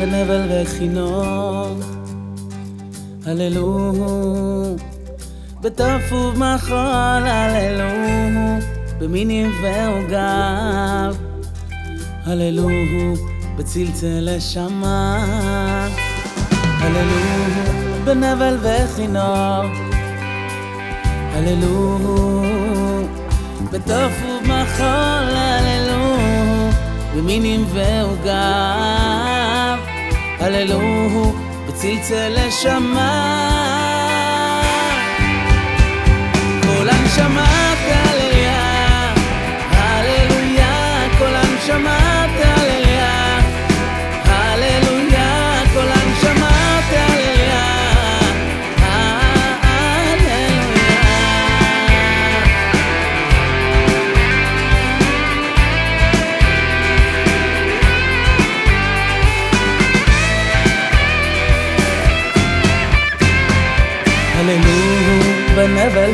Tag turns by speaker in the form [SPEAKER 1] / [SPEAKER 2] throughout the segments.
[SPEAKER 1] בנבל וכינור, הללו, בטוף ובמחול, הללו, במינים ועוגב, הללו, בצלצל נשמה, הללו, בנבל וכינור, הללו, בטוף ובמחול, הללו, במינים ועוגב, הללו, בצלצל נשמה.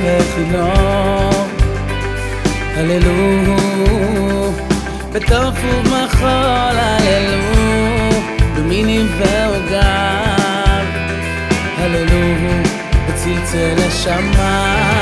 [SPEAKER 1] וכינור, הללו. בטוף ובמחול, הללו. במינים ועוגב, הללו. בצלצל נשמה,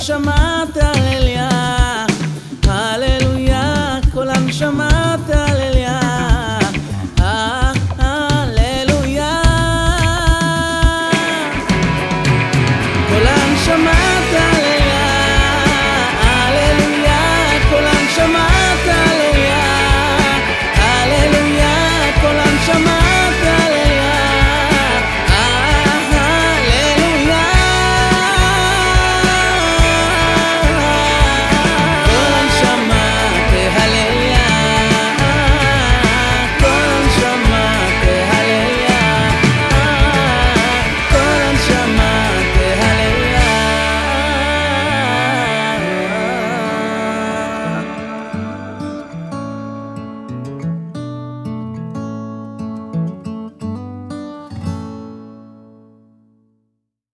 [SPEAKER 1] chamar.